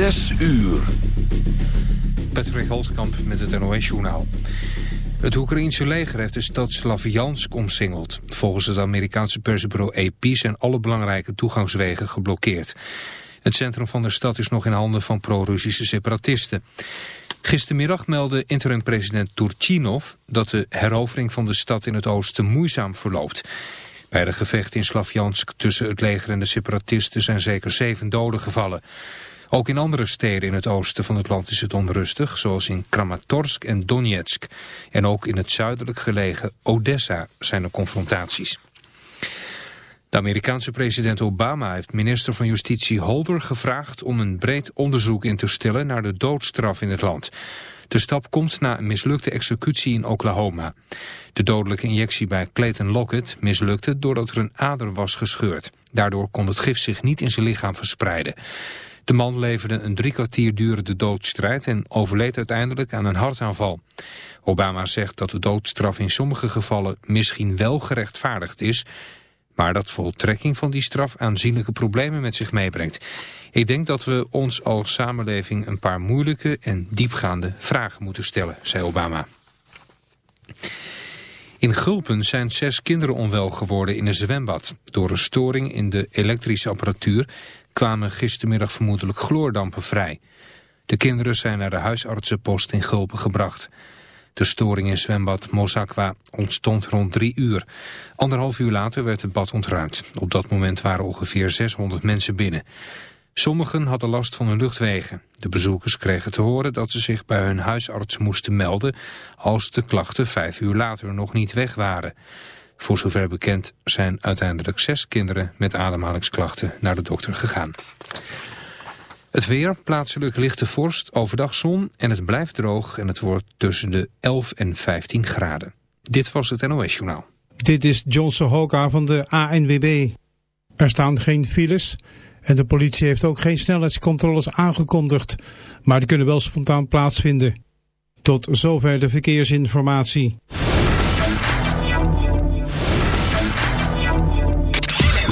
Zes uur. Patrick Holtkamp met het NOS-journaal. Het Oekraïense leger heeft de stad Slaviansk omsingeld. Volgens het Amerikaanse persbureau AP zijn alle belangrijke toegangswegen geblokkeerd. Het centrum van de stad is nog in handen van pro-Russische separatisten. Gistermiddag meldde interim-president Turchinov dat de herovering van de stad in het oosten moeizaam verloopt. Bij de gevechten in Slavjansk tussen het leger en de separatisten zijn zeker zeven doden gevallen. Ook in andere steden in het oosten van het land is het onrustig, zoals in Kramatorsk en Donetsk. En ook in het zuidelijk gelegen Odessa zijn er confrontaties. De Amerikaanse president Obama heeft minister van Justitie Holder gevraagd om een breed onderzoek in te stellen naar de doodstraf in het land. De stap komt na een mislukte executie in Oklahoma. De dodelijke injectie bij Clayton Lockett mislukte doordat er een ader was gescheurd. Daardoor kon het gif zich niet in zijn lichaam verspreiden. De man leverde een drie kwartier durende doodstrijd en overleed uiteindelijk aan een hartaanval. Obama zegt dat de doodstraf in sommige gevallen misschien wel gerechtvaardigd is, maar dat voltrekking van die straf aanzienlijke problemen met zich meebrengt. Ik denk dat we ons als samenleving een paar moeilijke en diepgaande vragen moeten stellen, zei Obama. In Gulpen zijn zes kinderen onwel geworden in een zwembad. Door een storing in de elektrische apparatuur kwamen gistermiddag vermoedelijk chloordampen vrij. De kinderen zijn naar de huisartsenpost in Gulpen gebracht. De storing in zwembad Mosakwa ontstond rond drie uur. Anderhalf uur later werd het bad ontruimd. Op dat moment waren ongeveer 600 mensen binnen. Sommigen hadden last van hun luchtwegen. De bezoekers kregen te horen dat ze zich bij hun huisarts moesten melden... als de klachten vijf uur later nog niet weg waren. Voor zover bekend zijn uiteindelijk zes kinderen met ademhalingsklachten naar de dokter gegaan. Het weer, plaatselijk lichte vorst, overdag zon en het blijft droog en het wordt tussen de 11 en 15 graden. Dit was het NOS Journaal. Dit is Johnson Hoka van de ANWB. Er staan geen files en de politie heeft ook geen snelheidscontroles aangekondigd, maar die kunnen wel spontaan plaatsvinden. Tot zover de verkeersinformatie.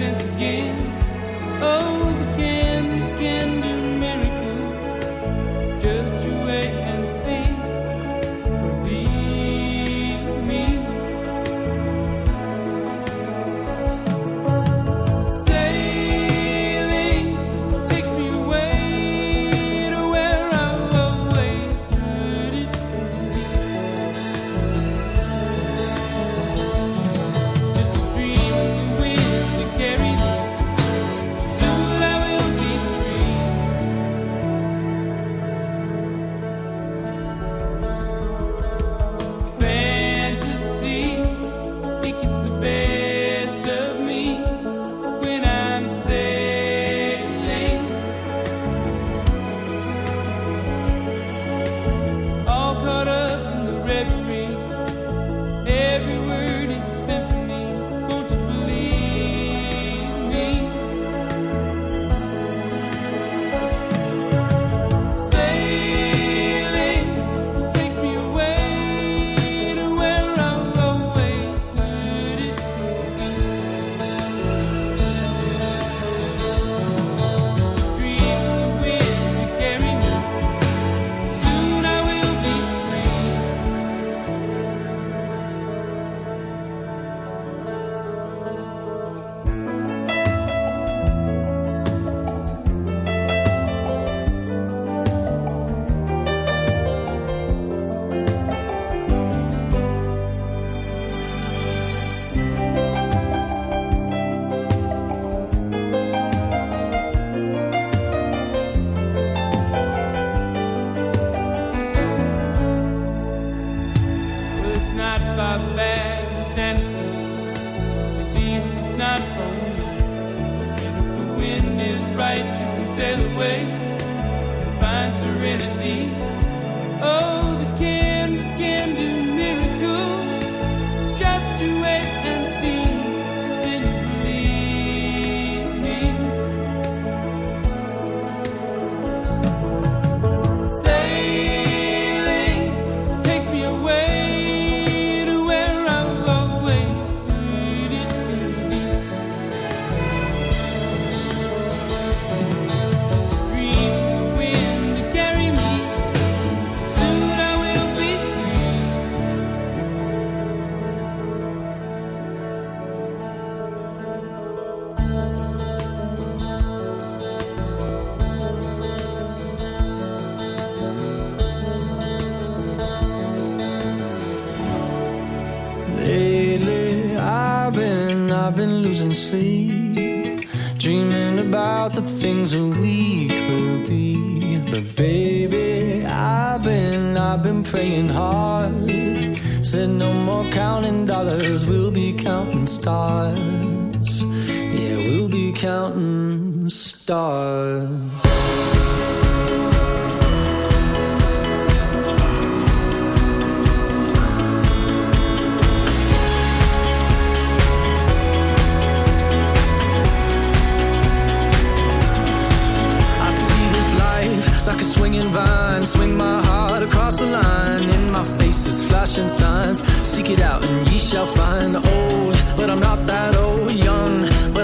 since again. Oh. sail away, find serenity.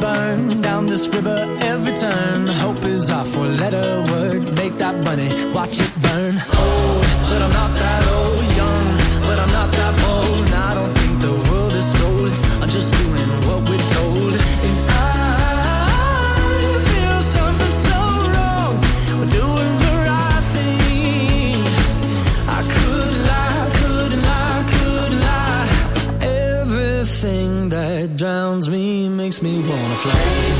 burn down this river every turn. Hope is our four-letter word. Make that money, watch it burn. Old, but I'm not that old. Young, but I'm not that bold. And I don't think the world is sold. I just do makes me wanna fly.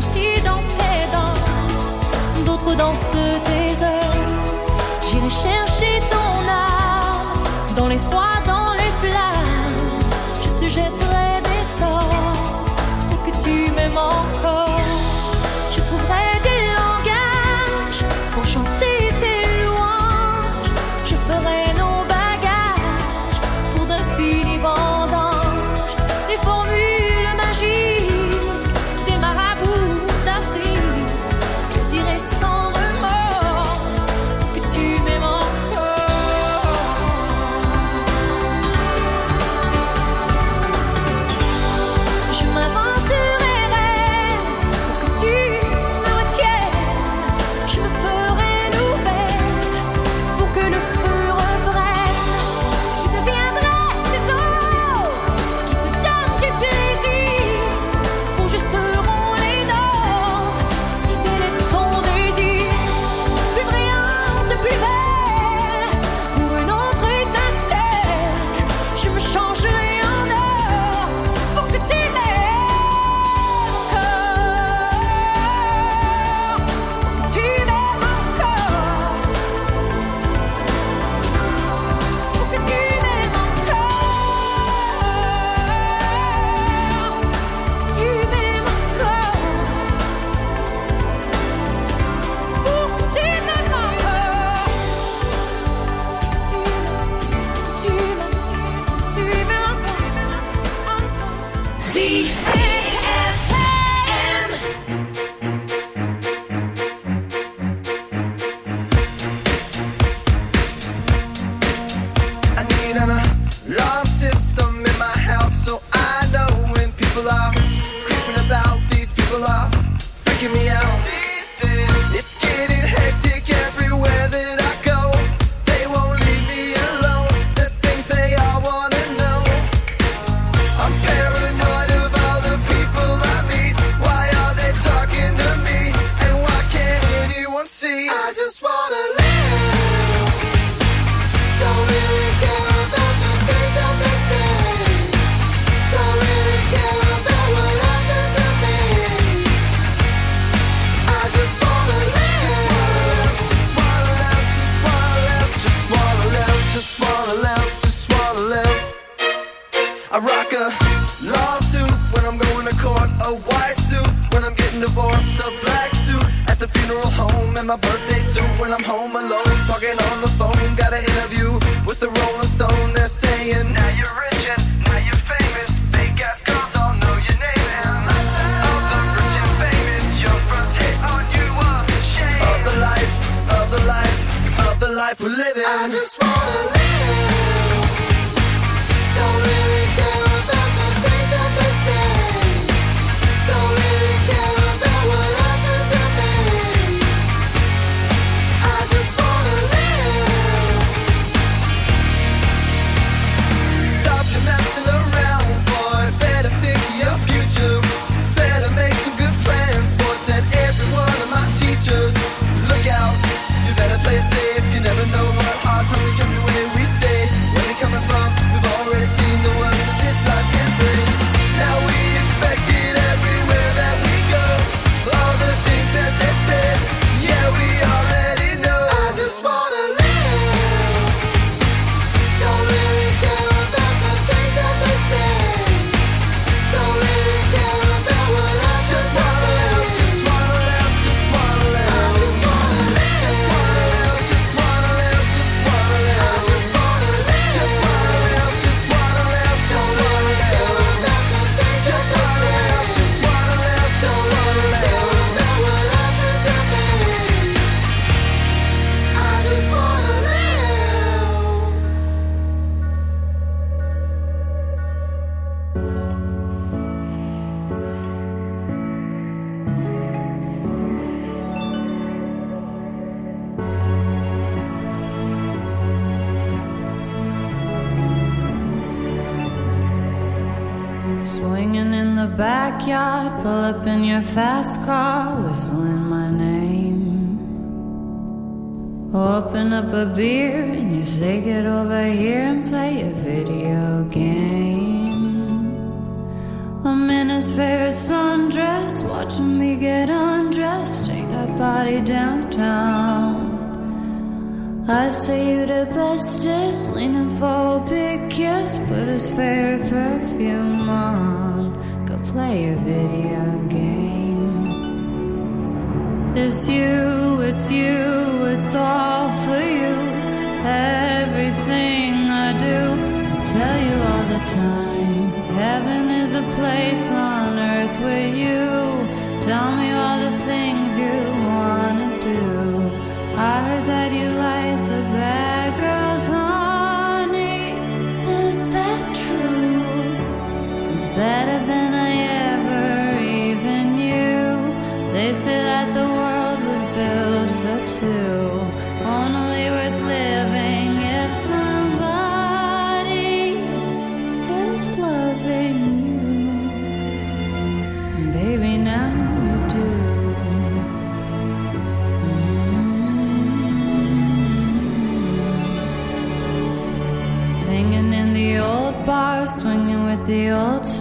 Si dans tes danses, d'autres dansent tes heures. J'irai chercher ton âme dans les froids.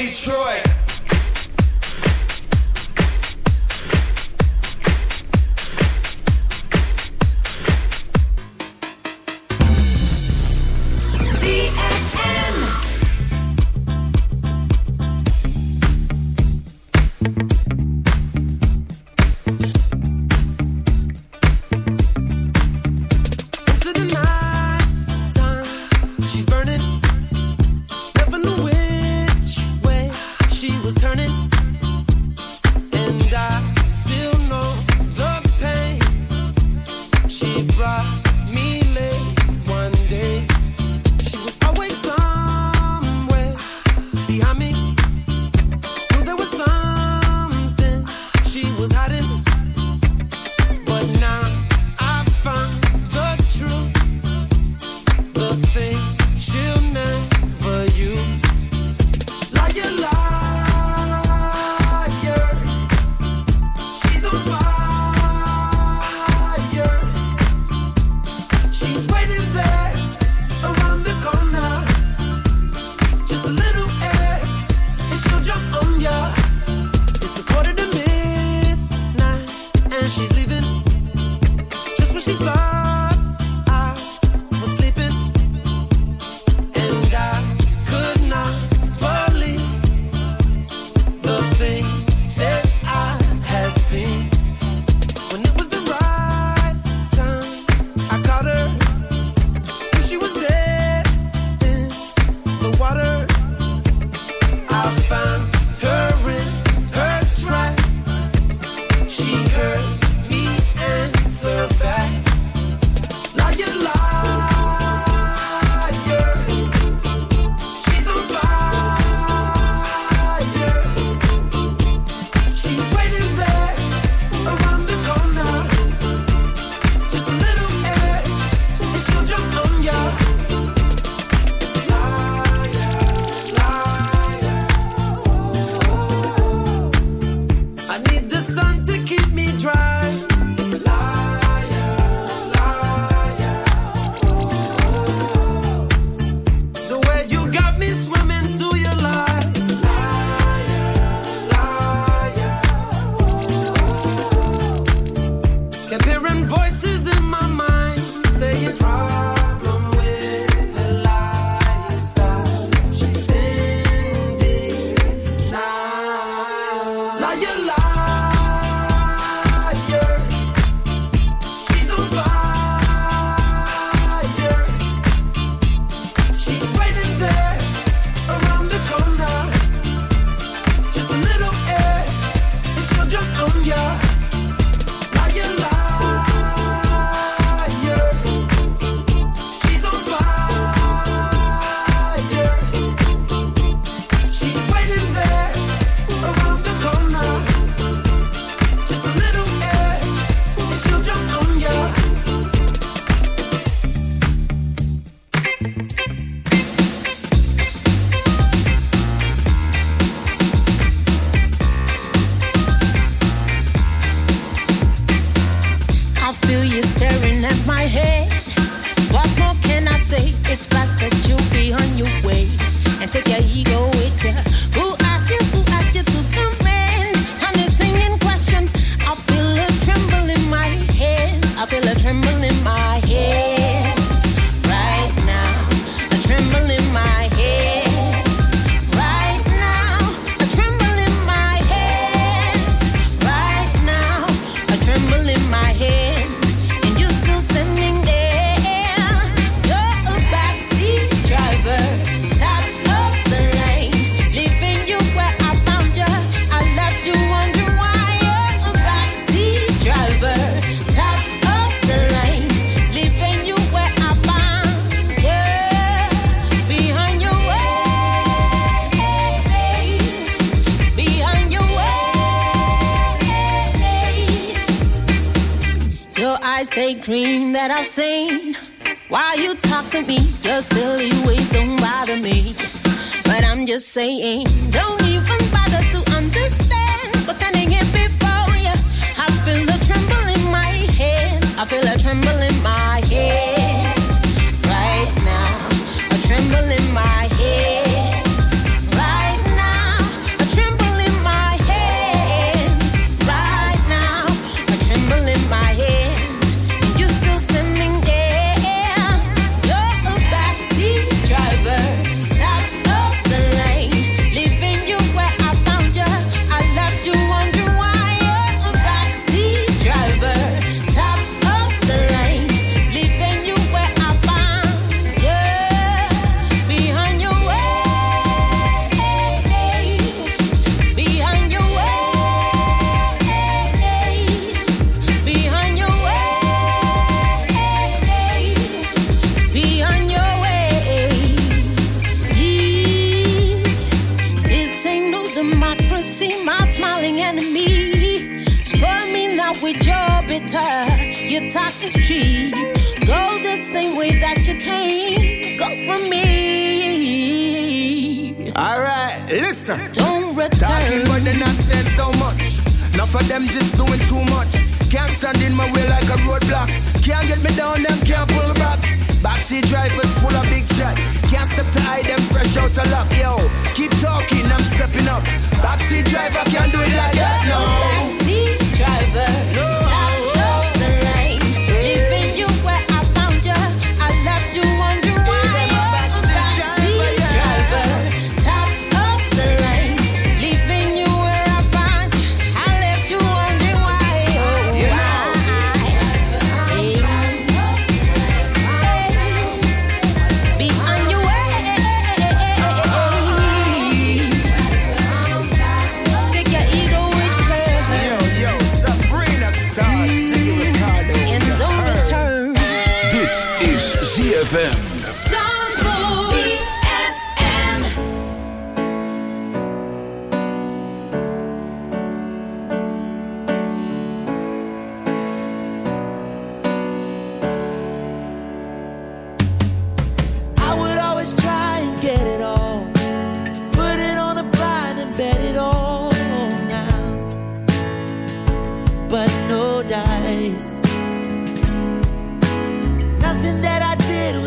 Detroit. I feel you staring at my head. What more can I say? It's past. For of them just doing too much. Can't stand in my way like a roadblock. Can't get me down, them can't pull me back. Backseat drivers full of big chat. Can't step to hide them fresh out of luck. Yo, keep talking, I'm stepping up. Backseat driver can't do it like that, no. Backseat driver, no.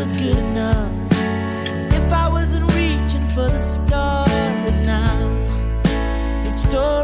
was good enough. If I wasn't reaching for the stars now, the story.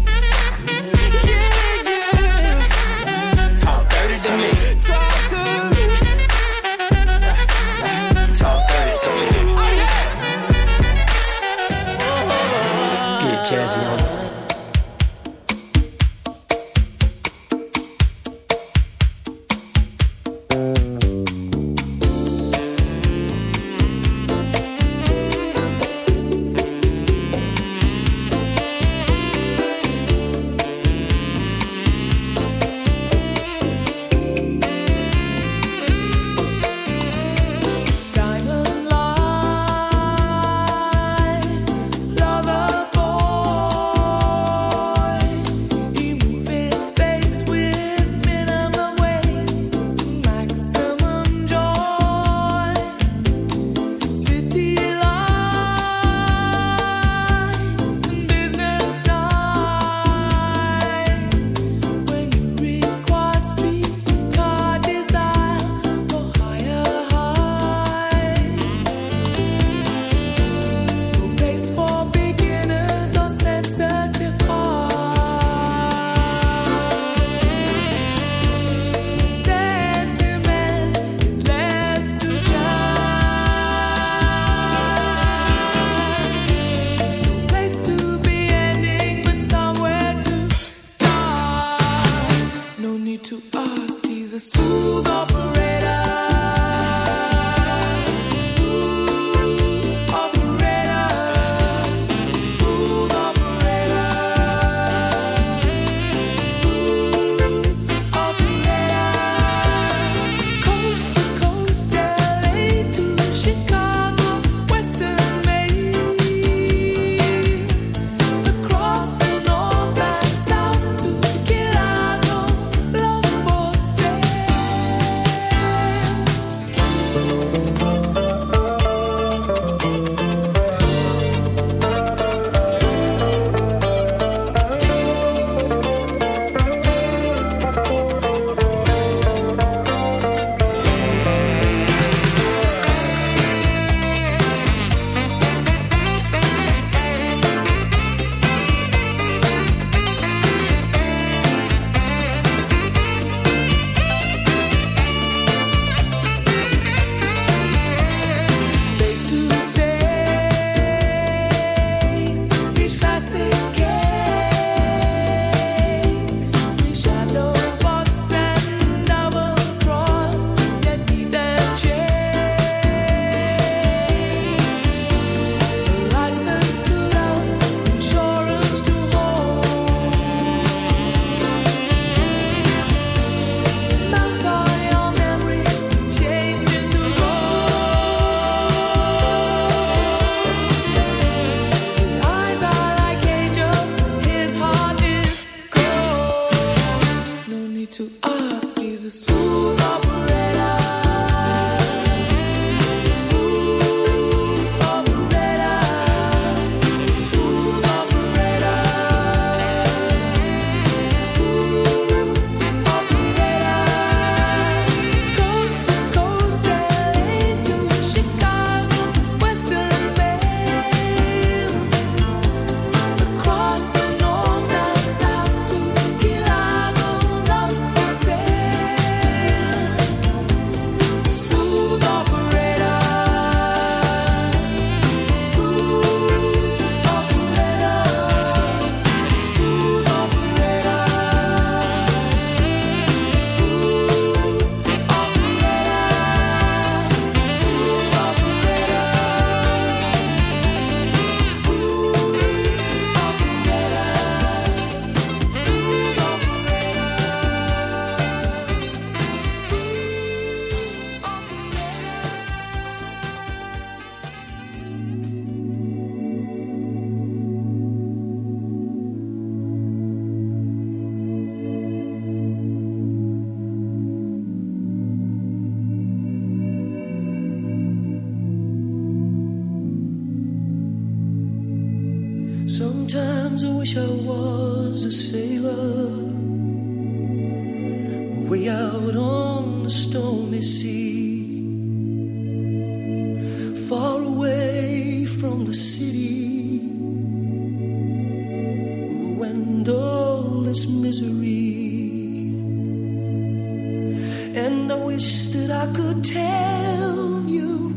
tell you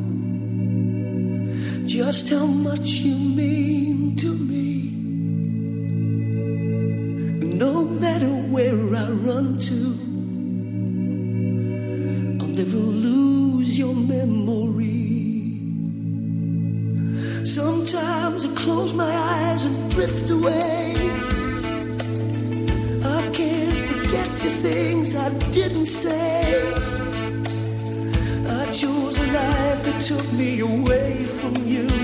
just how much you mean to me. No matter where I run to, I'll never lose your memory. Sometimes I close my eyes and drift away. I can't forget the things I didn't say took me away from you.